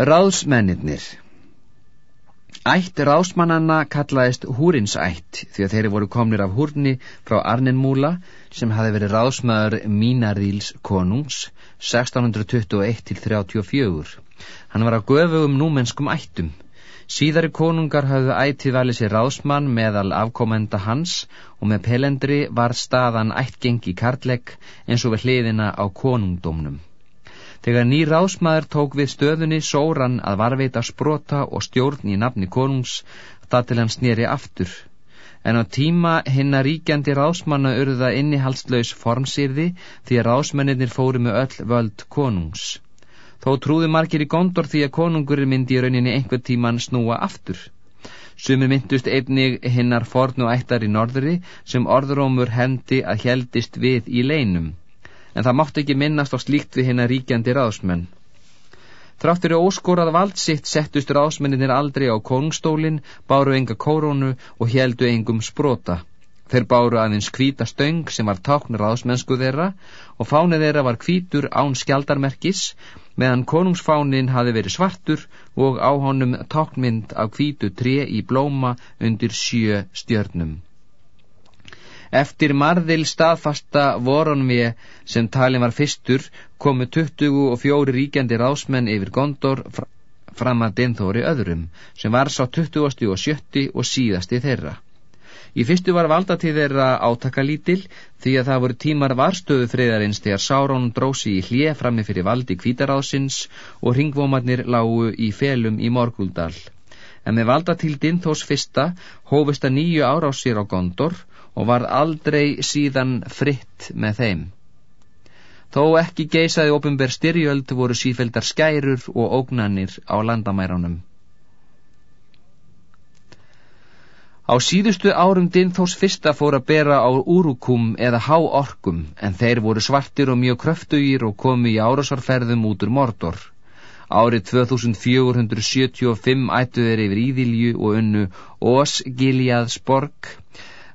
Ráðsmennir Ætt ráðsmannanna kallaðist húrinsætt því að þeirri voru komnir af húrni frá Arninmúla sem hafi verið ráðsmaður Mínaríls konungs 1621-34. Hann var á göfugum númennskum ættum. Síðari konungar hafðu ættið valið sér ráðsmann meðal afkomenda hans og með pelendri var staðan ættgengi karlegg eins og við hliðina á konungdómnum. Þegar ný ráðsmaður tók við stöðunni sóran að varveita sprota og stjórn í nafni konungs það til hann snýri aftur. En á tíma hinna ríkjandi ráðsmanna urða innihalslaus formsýrði því að ráðsmennir fóru með öll völd konungs. Þó trúði margir í gondor því að konungurinn myndi í rauninni einhver tíman snúa aftur. Sumir myndust einnig hinnar forn og ættar í norðri sem orðrómur hendi að heldist við í leinum en það mátti ekki minnast á slíkt við hérna ríkjandi ráðsmenn. Þráttur í óskorað vald sitt settust ráðsmenninir aldrei á konungstólin, báru enga kórónu og heldu engum sprota. Þeir báru aðeins kvíta stöng sem var tákn ráðsmennsku þeirra og fánið þeirra var kvítur án skjaldarmerkis meðan konungsfánin hafi verið svartur og á honum táknmynd af kvítu tre í blóma undir sjö stjörnum. Eftir marðil staðfasta voronvið sem talin var fyrstur komu 24 ríkjandi rásmenn yfir Gondor fram að Dinþóri öðrum sem var sá 20. og 70. og síðasti þeirra. Í fyrstu var valdatíð þeirra átakalítil því að það voru tímar varstöðu friðarins þegar Sáron drósi í hlje frammi fyrir valdi kvítaráðsins og ringvómanir lágu í felum í Morguldal. En með valdatíð Dinþós fyrsta hófist að nýju árásir á Gondor og var aldrei síðan fritt með þeim. Þó ekki geisaði ofinber styrjöld voru sífældar skærur og ógnanir á landamærunum. Á síðustu árum Dinþós fyrsta fór að bera á úrukum eða háorkum en þeir voru svartir og mjög kröftugir og komu í árásarferðum út úr Mordor. Árið 2475 ættu þeir yfir Íðilju og unnu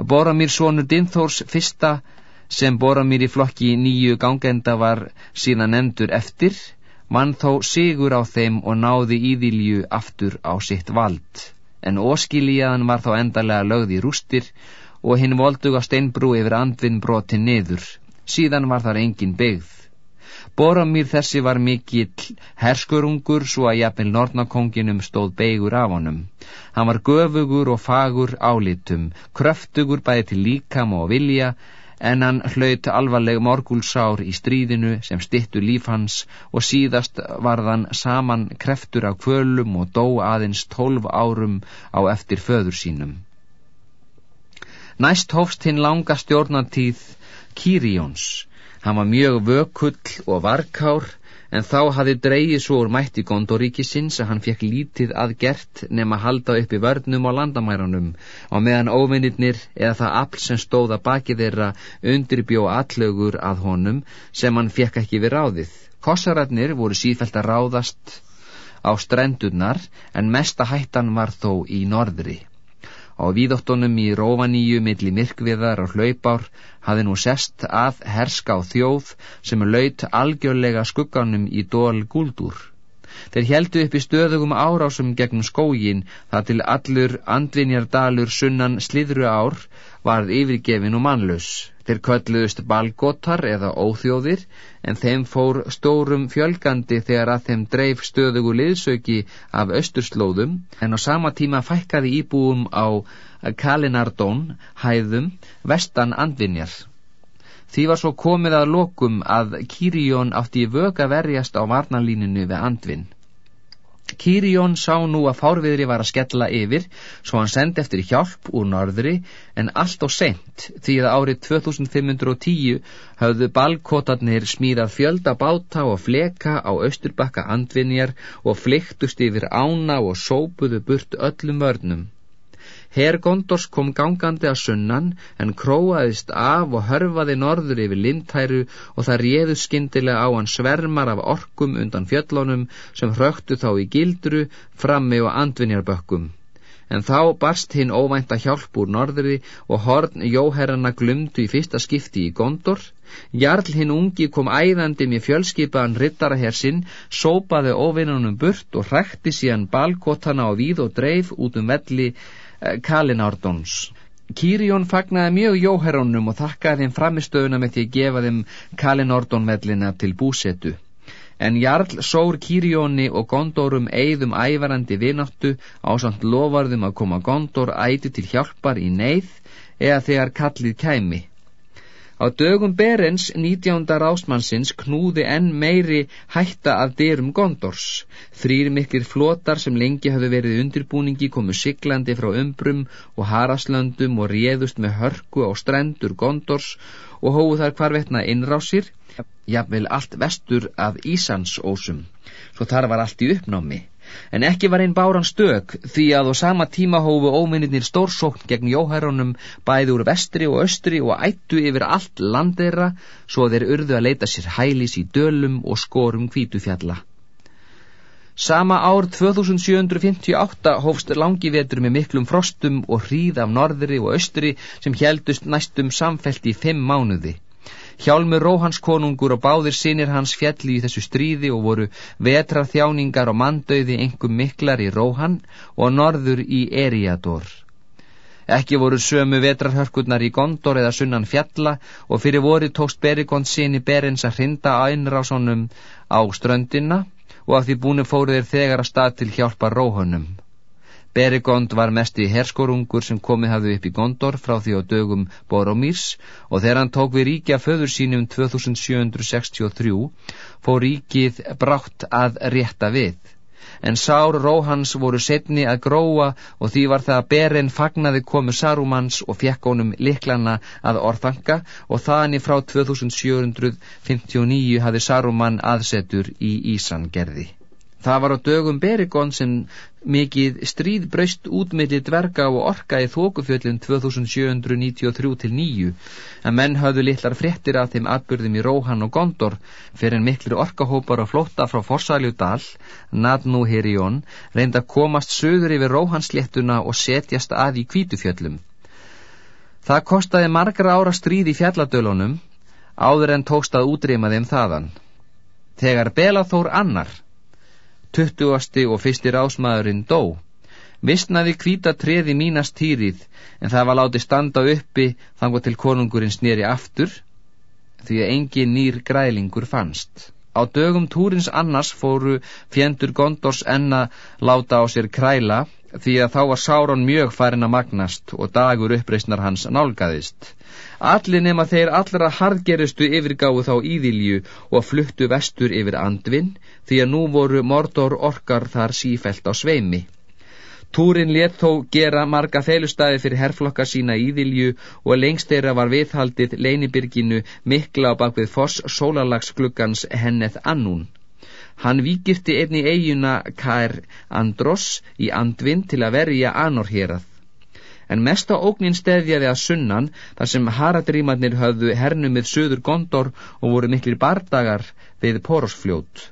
Ósgiljaðsborg Boramír sonur Dinþórs fyrsta sem Boramír í flokki nýju gangenda var síðan nefndur eftir, mann þó sigur á þeim og náði íðilju aftur á sitt vald. En óskilíjaðan var þá endarlega lögð í rústir og hinn volduga steinbrú yfir andvinn broti niður. Síðan var þar engin byggð. Boromír þessi var mikill herskurungur svo að jafnvel Nornakonginum stóð beigur af honum. Hann var göfugur og fagur álitum, kröftugur bæði til líkam og vilja, en hann hlaut alvarleg morgulsár í stríðinu sem stittu líf hans og síðast varðan saman kreftur af kvölum og dó aðeins tólf árum á eftir föður sínum. Næst hófst hinn langa stjórnatíð Kýrijóns, Hann var mjög vökull og varkár en þá hafi dreyið svo úr mætti Gondoríkisins að hann fekk lítið aðgert nema halda upp í vörnum á landamærunum og meðan óvinnirnir eða það afl sem stóða baki þeirra undirbjó allögur að honum sem hann fekk ekki við ráðið. Kossararnir voru sífælt að ráðast á strendurnar en mesta hættan var þó í norðri. Á víðóttunum í Rófaníu milli myrkviðar og hlaupár hafi nú sest að herska á þjóð sem laut algjörlega skugganum í dól gúldur. Þeir heldu upp í stöðugum árásum gegnum skógin það til allur andvinjardalur sunnan slíðru ár varð yfirgefin og mannlaus. Þeir kölluðust balgotar eða óþjóðir en þeim fór stórum fjölgandi þegar að þeim dreif stöðugu liðsauki af austurslóðum en á sama tíma fækkaði íbúum á Kalinardón hæðum vestan andvinjar. Því var svo komið að lokum að Kýrijón átti í vöga verjast á varnalíninu við andvinn. Kýrijón sá nú að fárviðri var að skella yfir svo hann sendi eftir hjálp úr norðri en allt og sent því að árið 2510 hafðu balkotarnir smíðað fjölda báta og fleka á austurbakka andvinjar og flyktust yfir ána og sópuðu burt öllum vörnum. Hergondors kom gangandi að sunnan en króaðist af og hörfaði norður yfir lindhæru og það réðu skindilega á hann svermar af orkum undan fjöllunum sem hröktu þá í gildru frammi og andvinjarbökkum. En þá barst hinn óvænta hjálp úr norðri og horn jóherrana glumdu í fyrsta skipti í Gondor. Jarl hinn ungi kom æðandi með fjölskipaðan rittaraher sinn, sópaði óvinnunum burt og hrækti síðan balkotana á víð og dreif út um velli Kalinardons. Kýrjón fagnaði mjög jóherrónum og þakkaði þeim framistöðuna með því að gefa þeim Kalinordon vellina til búsetu en Jarl sór Kýrjóni og Gondórum eigðum ævarandi vináttu á samt lofarðum að koma Gondór æti til hjálpar í neyð eða þegar kallið kæmi. Á dögum Berens, 19. rásmannsins, knúði enn meiri hætta að dyrum Gondors. Þrýr miklir flotar sem lengi hafði verið undirbúningi komu siglandi frá umbrum og haraslöndum og réðust með hörku á strendur Gondors og hóðu þar hvarvetna innrásir jafnvel allt vestur af Ísansósum, svo þar var allt í uppnámi. En ekki var einn báran stök því að á sama tíma hófu óminnir stórsókn gegn jóhæronum bæði úr vestri og östri og ættu yfir allt landeira svo þeir urðu að leita sér hælis í dölum og skorum kvítufjalla. Sama ár 2758 hófst langi vetur með miklum frostum og hríð af norðri og östri sem heldust næstum samfelt í fimm mánuði. Hjálmur Róhans konungur og báðir sinir hans fjalli í þessu stríði og voru vetraþjáningar og mandauði engum miklar í Róhan og norður í Eriador. Ekki voru sömu vetrarhörkurnar í Gondor eða sunnan fjalla og fyrir voru tókst Berikond sinni Berens að hrinda ænrásonum á ströndina og af því búinu fóru þeir þegar að stað til hjálpa Róhanum. Berigond var mest í herskorungur sem komið hafði upp í Gondor frá því á dögum Boromírs og þegar hann tók við ríkja föður sínum 2763 fór ríkið brátt að rétta við. En sár Róhans voru setni að gróa og því var það að Berin fagnaði komu Sarumans og fekk honum liklana að orðfanga og í frá 2759 hafði Saruman aðsetur í Ísangerði. Það var á dögum Berigón sem mikið stríð braust útmiðli dverga og orka í þókufjöllin 2793-9 en menn hafðu litlar fréttir af þeim atbyrðum í Róhan og Gondor fyrir en miklir orkahópar og flótta frá Forsæljudal, Nadnú Herion, reynd að komast söður yfir Róhansléttuna og setjast að í kvítufjöllum. Það kostaði margra ára stríð í fjalladölunum áður en tókst að útrýma þeim þaðan. Þegar Belathór annar Tuttugasti og fyrstir ásmaðurinn dó. Vistnaði kvíta treði mínast týrið, en það var látið standa uppi þangar til konungurinn sneri aftur, því að engin nýr grælingur fannst. Á dögum túrins annars fóru fjendur Gondors enna láta á sér kræla, því að þá var Sáron mjög farin að magnast og dagur uppreysnar hans nálgæðist. Allir nema þeir allra harðgeristu yfirgáðu þá íðilju og fluttu vestur yfir andvinn því að nú voru mordor orkar þar sífelt á sveimi. Túrin let þó gera marga feilustæði fyrir herflokka sína íðilju og lengst þeirra var viðhaldið leinibyrginu mikla á bakvið foss sólarlagsgluggans henneth annún. Hann vikirti einni eiguna Kær Andros í andvinn til að verja anorherað en mesta ógnin steðjaði að sunnan þar sem haradrímanir höfðu hernumið söður gondor og voru miklir bardagar við porosfljót.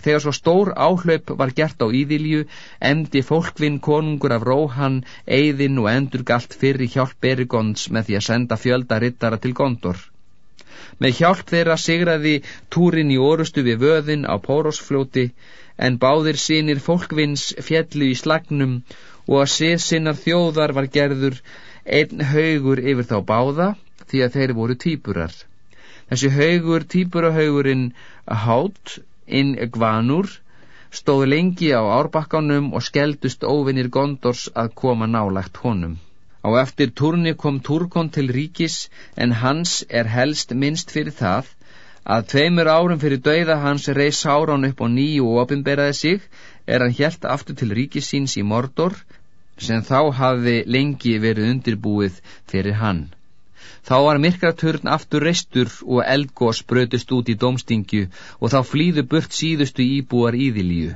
Þegar svo stór áhlaup var gert á íðilju, emdi fólkvinn konungur af Róhan, Eyðin og endur galt fyrir hjálp Berigons með því að senda fjölda rittara til Gondor. Með hjálp þeirra sigraði túrin í orustu við vöðin á Pórosfljóti, en báðir sínir fólkvinns fjallu í slagnum og að síðsinnar þjóðar var gerður einn haugur yfir þá báða því að þeir voru týpurar. Þessi haugur, týpurahaugurinn hát, inn gvanur, stóð lengi á árbakkanum og skeldust óvinnir gondors að koma nálagt honum. Á eftir turni kom Turkon til ríkis en hans er helst minnst fyrir það að tveimur árum fyrir dauða hans reys Sáron upp á nýju og opinberaði sig er hann helt aftur til ríkisíns í Mordor sem þá hafði lengi verið undirbúið fyrir hann. Þá var myrkraturn aftur reistur og eldgós brötist út í domstingju og þá flýðu burt síðustu íbúar íðilíu.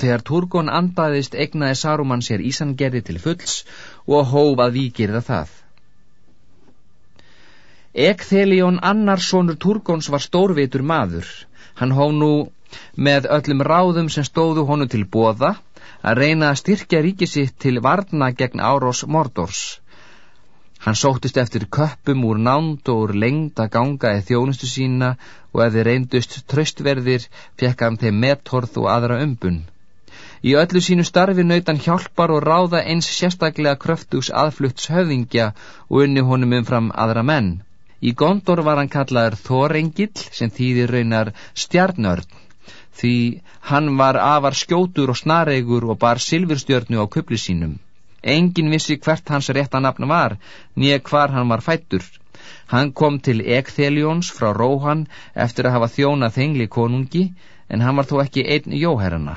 Þegar Turgon andaðist egnaði Saruman sér Ísangerði til fulls og hóf að vikirða það. Ekþelión annarsonur Turgons var stórvitur maður. Hann hóf nú með öllum ráðum sem stóðu honu til bóða að reyna að styrkja ríki sitt til varna gegn árós Mordors. Hann sóttist eftir köppum úr nánd og úr lengd að ganga í þjónustu sína og ef þið reyndust tröstverðir fekk hann þeim mettorð og aðra umbun. Í öllu sínu starfi nautan hjálpar og ráða eins sérstaklega kröftugs aðflutts höfðingja og unni honum umfram aðra menn. Í Gondor var hann kallaður Þórengill sem þýðir raunar stjarnörn því hann var afar skjótur og snaregur og bar silfurstjörnu á kupli sínum. Engin vissi hvert hans réttanapna var, nýja hvar hann var fættur. Hann kom til Ekþeljóns frá Róhan eftir að hafa þjónað þengli konungi, en hann var þó ekki einn jóherrana.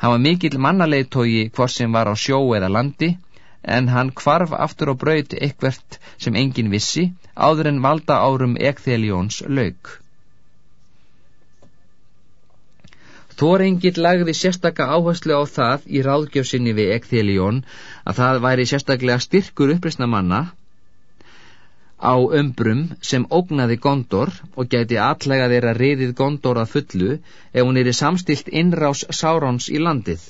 Hann var mikill mannaleitógi hvort sem var á sjó eða landi en hann kvarf aftur á braut eitthvert sem engin vissi áður en valda árum Ekþeljóns lauk. Þórengill lagði sérstakka áherslu á það í ráðgjöfsinni við Ekþeljón að það væri sérstaklega styrkur upprýstna manna á ömbrum sem ógnaði Gondor og gæti allega þeirra riðið Gondor að fullu ef hún er í samstilt innrás Sáróns í landið.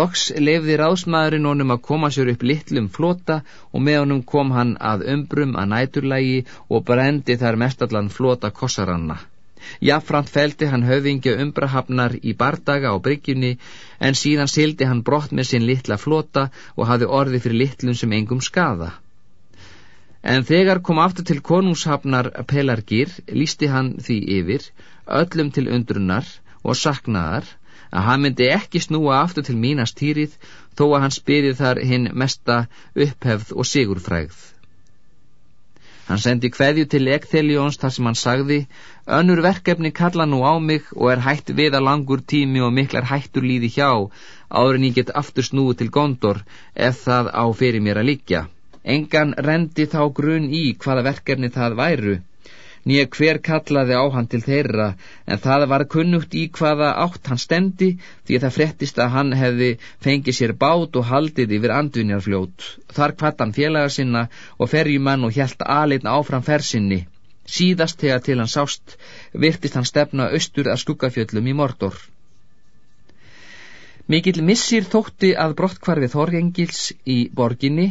Loks lefði ráðsmaðurinn honum að koma sér upp litlum flota og með honum kom hann að ömbrum að næturlægi og brendi þar mestallan flota kossaranna. Jafnframt feldi hann höfingja umbrahafnar í bardaga á bryggjunni en síðan sildi hann brott með sinn litla flota og hafi orði fyrir litlum sem engum skada. En þegar kom aftur til konungshafnar Pelargir, lísti hann því yfir, öllum til undrunar og saknaðar, að hann myndi ekki snúa aftur til mínastýrið, þó að hann spyrði þar hinn mesta upphefð og sigurfrægð. Hann sendi hverju til Ekþeljóns þar sem hann sagði, önnur verkefni kalla nú á mig og er hætt við að langur tími og miklar hættur líði hjá, áður en ég get aftur snúið til Gondor, ef það á fyrir mér að líkja. Engan rendi þá grunn í hvaða verkefni það væru, nýja hver kallaði á hann til þeirra, en það var kunnugt í hvaða átt hann stendi, því það frettist að hann hefði fengið sér bát og haldið yfir andvinjarfljót. Þar kvatt hann félaga sinna og ferjumann og hjælt aðleitna áfram fersinni. Síðast þegar til hann sást, virtist hann stefna austur að skuggafjöllum í Mordor. Mikill missir þótti að brottkvarfið Þorgengils í borginni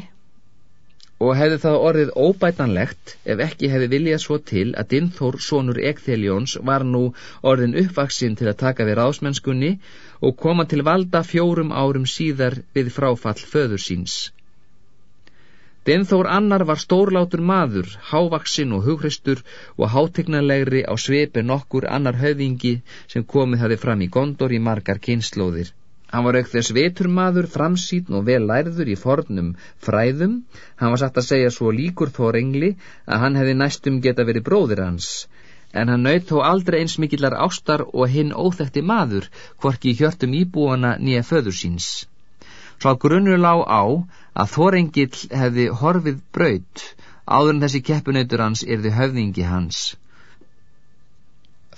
og hefði það orðið óbætanlegt ef ekki hefði viljað svo til að Dinþór sonur Ekþeljóns var nú orðin uppvaksinn til að taka við rásmennskunni og koma til valda fjórum árum síðar við fráfall föður síns. Dinþór annar var stórlátur maður, hávaksinn og hugristur og hátegnarlegri á sveipi nokkur annar höfðingi sem komið hafi fram í gondor í margar kynnslóðir. Hann var auk þess veturmaður, framsýtn og vel lærður í fornum fræðum. Hann var satt að segja svo líkur þór engli að hann hefði næstum geta verið bróðir hans. En hann naut þó aldrei eins mikillar ástar og hinn óþekti maður, hvorki hjörtum íbúana nýja föður síns. Svo grunnur lág á að þórengill hefði horfið braut, áður en þessi keppunautur hans erði höfðingi hans.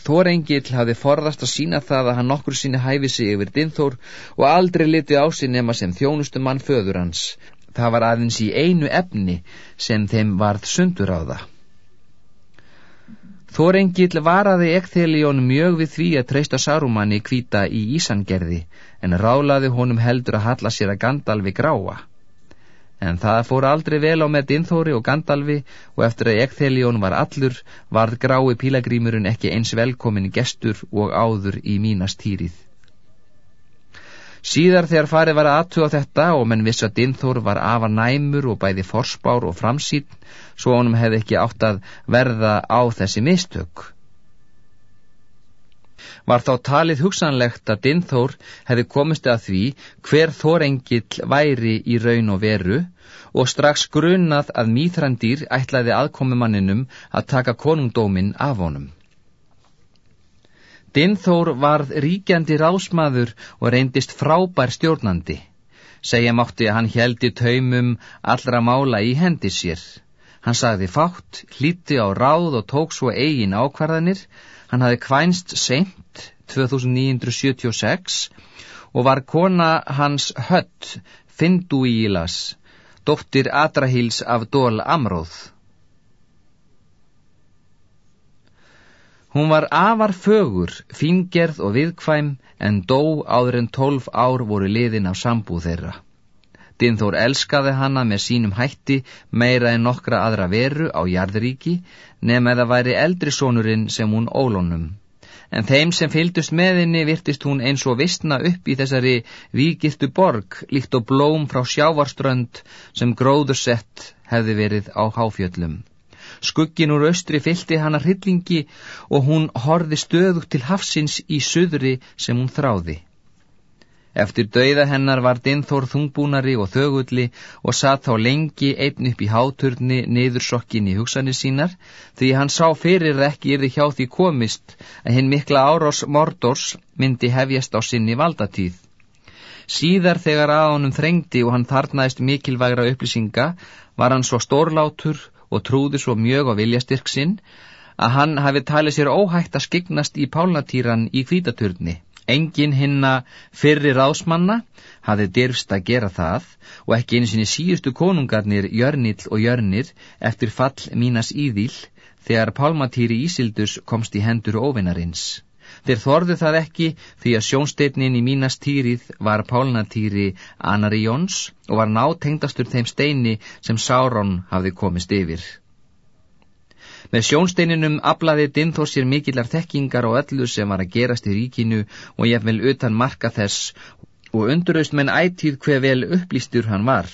Þórengill hafði forðast að sína það að hann nokkur síni hæfi sig yfir Dinþór og aldrei liti á sig nema sem þjónustu mann föður hans. Það var aðeins í einu efni sem þeim varð sundur á það. Þórengill varaði ekþelíón mjög við því að treysta Sarumanni kvíta í Ísangerði en rálaði honum heldur að halla sér að Gandalfi gráa. En það fór aldrei vel á með Dinþóri og Gandalfi og eftir að Ekþelión var allur varð grái pílagrímurinn ekki eins velkomin gestur og áður í mínastýrið. Síðar þegar farið var aðtuga þetta og menn viss að Dinþór var afar næmur og bæði forspár og framsýn svo honum hefði ekki átt að verða á þessi mistök. Var þá talið hugsanlegt að Dinþór hefði komist að því hver þórengill væri í raun og veru og strax grunað að mýþrandýr ætlaði aðkomumanninum að taka konungdómin af honum. Dinþór varð ríkjandi rásmaður og reyndist frábær stjórnandi. Segja mátti að hann heldi taumum allra mála í hendi sér. Hann sagði fátt, hlíti á ráð og tók svo eigin ákvarðanir Hann hafi kvænst seint 2976 og var kona hans Hött Finduílas, dóttir Adrahíls af Dól Amróð. Hún var afar fögur, fingerð og viðkvæm en dó áður en tólf ár voru liðin af sambúð þeirra. Dinþór elskaði hana með sínum hætti meira en nokkra aðra veru á jarðríki nema eða væri eldri sonurinn sem hún ólónum. En þeim sem fyldust með henni virtist hún eins og vistna upp í þessari vikirtu borg líkt og blóm frá sjávarströnd sem gróðursett hefði verið á háfjöllum. Skuggin úr austri fylti hana hryllingi og hún horði stöðugt til hafsins í söðri sem hún þráði. Eftir dauða hennar var Dinþór þungbúnari og þögulli og satt þá lengi einn upp í háturni niðursokkin í hugsanir sínar því hann sá fyrir ekki yfir hjá því komist að hinn mikla árás Mordors myndi hefjast á sinni valdatíð. Síðar þegar að honum þrengdi og hann þarnaðist mikilvægra upplýsinga var hann svo stórlátur og trúði svo mjög á viljastyrk sinn að hann hafi talið sér óhægt að skyggnast í pálnatýran í kvítaturni. Engin hinna fyrri ráðsmanna hafi dyrfst að gera það og ekki einu sinni síustu konungarnir Jörnill og Jörnir eftir fall mínas íðíl þegar pálmatýri Ísildus komst í hendur óvinarins. Þeir þorðu það ekki því að sjónsteitnin í mínas týrið var pálnatýri Anari Jóns og var nátengdastur þeim steini sem Sáron hafði komist yfir. Með sjónsteininum aflaði Dinþór sér mikillar þekkingar á öllu sem var að gerast í ríkinu og ég vel utan marka þess og undurust menn ætíð hver vel upplýstur hann var.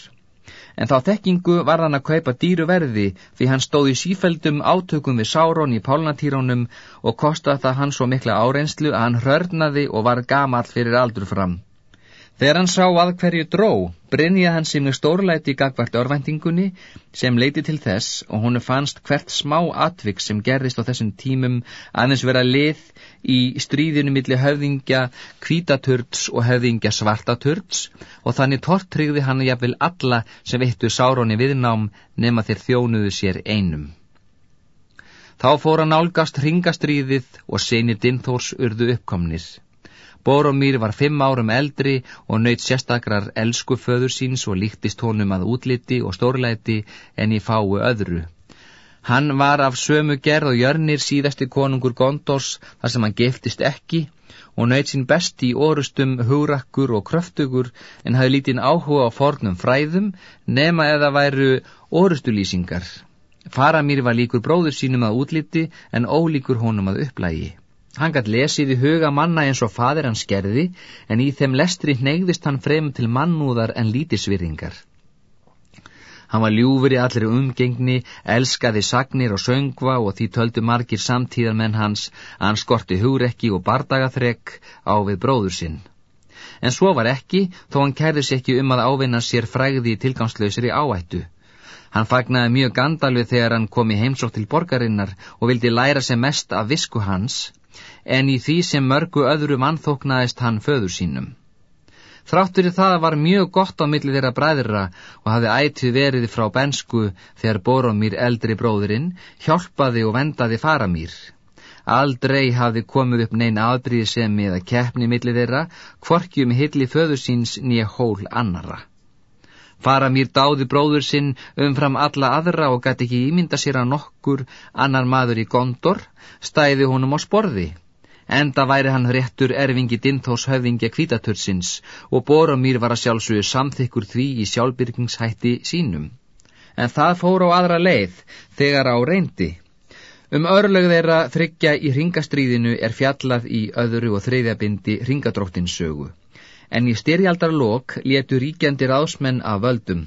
En þá þekkingu var hann að kaupa dýru verði því hann stóð í sífældum átökum við Sáron í pálnatýrónum og kostaði það hann svo mikla árenslu að hann hörnaði og var gamall fyrir aldur fram. Þegar hann sá að hverju dró, brinja hann með stórlæti gagvart örvæntingunni sem leiti til þess og honu fannst hvert smá atvik sem gerðist á þessum tímum aðeins vera lið í stríðinu millir höfðingja kvítaturts og höfðingja svartaturts og þannig tortrygði hann jafnvel alla sem vittu Sáróni viðnám nema þeir þjónuðu sér einum. Þá fór hann álgast ringastríðið og senir Dinþórs urðu uppkomnir. Boromír var fimm árum eldri og nöyt sérstakrar elsku föður síns og líktist honum að útliti og stórlæti en í fáu öðru. Hann var af sömu gerð og jörnir síðasti konungur Gondors þar sem hann giftist ekki og nöyt sín besti í orustum hugrakkur og kröftugur en hafi lítinn áhuga á fornum fræðum nema eða væru orustulýsingar. Faramír var líkur bróður sínum að útliti en ólíkur honum að upplægi. Hann gætt lesið í huga manna eins og fadir hans gerði, en í þeim lestri hnegðist hann frem til mannúðar en lítisvirðingar. Hann var ljúfur í allri umgengni, elskaði sagnir og söngva og því töldu margir samtíðar menn hans að hann skorti hugrekki og bardagaþrekk á við bróður sinn. En svo var ekki, þó hann kærði sér ekki um að ávinna sér fræði í tilgangslausri áættu. Hann fagnaði mjög gandalvið þegar hann kom í heimsótt til borgarinnar og vildi læra sér mest af visku hans, en í því sem mörgu öðru mannþóknaðist hann föður sínum. Þráttur í það var mjög gott á milli þeirra bræðra og hafði ætið verið frá bensku þegar Boromír eldri bróðurinn hjálpaði og vendaði Faramír. Aldrei hafði komið upp neina aðbríðisemi eða keppni milli þeirra, kvorkjum hilli föður síns nýja hól annara. Faramír dáði bróður sinn umfram alla aðra og gæti ekki ímynda sér að nokkur annar maður í gondor stæði honum á sporði. Enda væri hann réttur erfingi Dinthós höfingja kvítatursins og Boromír var að sjálfsögja samþykkur því í sjálfbyrgingshætti sínum. En það fór á aðra leið þegar á reyndi. Um örlög þeirra þryggja í ringastríðinu er fjallað í öðru og þreyðabindi ringadróttinsögu. En í styrjaldarlok letu ríkjandir ásmenn af völdum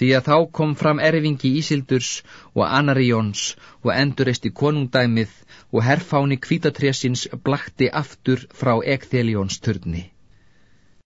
því að þá kom fram erfingi Ísildurs og Anaríons og endurist í konungdæmið og herfáni kvítatrésins blakti aftur frá Ekþeljóns turni.